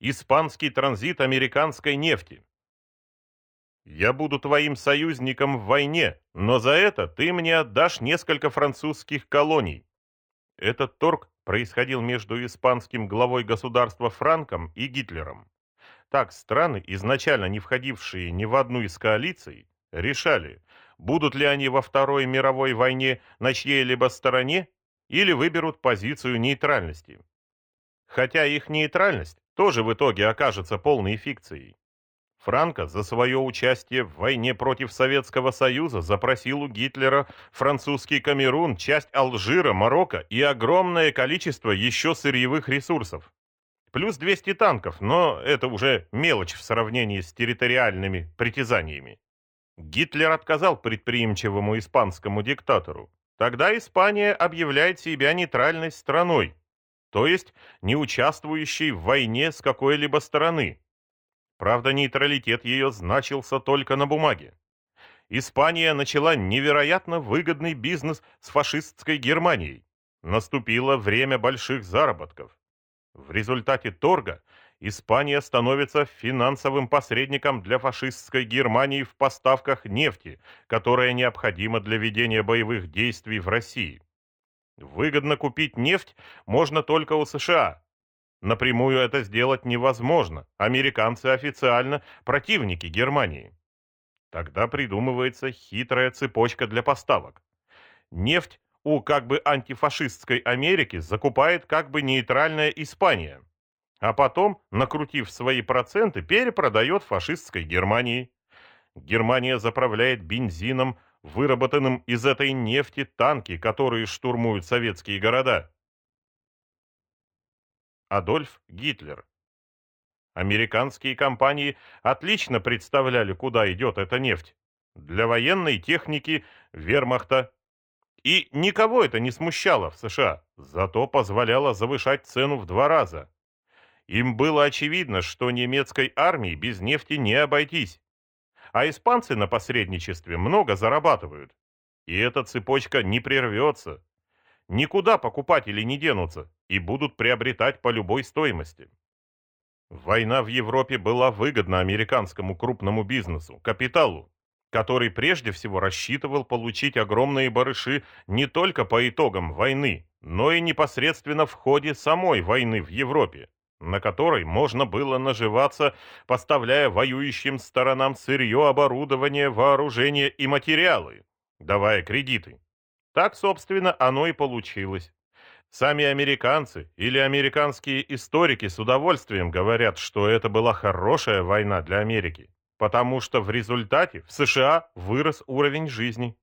испанский транзит американской нефти. Я буду твоим союзником в войне, но за это ты мне отдашь несколько французских колоний. Этот торг происходил между испанским главой государства Франком и Гитлером. Так страны, изначально не входившие ни в одну из коалиций, решали, будут ли они во Второй мировой войне на чьей-либо стороне или выберут позицию нейтральности. Хотя их нейтральность тоже в итоге окажется полной фикцией. Франко за свое участие в войне против Советского Союза запросил у Гитлера французский Камерун, часть Алжира, Марокко и огромное количество еще сырьевых ресурсов. Плюс 200 танков, но это уже мелочь в сравнении с территориальными притязаниями. Гитлер отказал предприимчивому испанскому диктатору. Тогда Испания объявляет себя нейтральной страной, то есть не участвующей в войне с какой-либо стороны, Правда, нейтралитет ее значился только на бумаге. Испания начала невероятно выгодный бизнес с фашистской Германией. Наступило время больших заработков. В результате торга Испания становится финансовым посредником для фашистской Германии в поставках нефти, которая необходима для ведения боевых действий в России. Выгодно купить нефть можно только у США, Напрямую это сделать невозможно. Американцы официально противники Германии. Тогда придумывается хитрая цепочка для поставок. Нефть у как бы антифашистской Америки закупает как бы нейтральная Испания, а потом, накрутив свои проценты, перепродает фашистской Германии. Германия заправляет бензином, выработанным из этой нефти, танки, которые штурмуют советские города. Адольф Гитлер. Американские компании отлично представляли, куда идет эта нефть. Для военной техники вермахта. И никого это не смущало в США, зато позволяло завышать цену в два раза. Им было очевидно, что немецкой армии без нефти не обойтись. А испанцы на посредничестве много зарабатывают. И эта цепочка не прервется. Никуда покупатели не денутся и будут приобретать по любой стоимости. Война в Европе была выгодна американскому крупному бизнесу, капиталу, который прежде всего рассчитывал получить огромные барыши не только по итогам войны, но и непосредственно в ходе самой войны в Европе, на которой можно было наживаться, поставляя воюющим сторонам сырье, оборудование, вооружение и материалы, давая кредиты. Так, собственно, оно и получилось. Сами американцы или американские историки с удовольствием говорят, что это была хорошая война для Америки, потому что в результате в США вырос уровень жизни.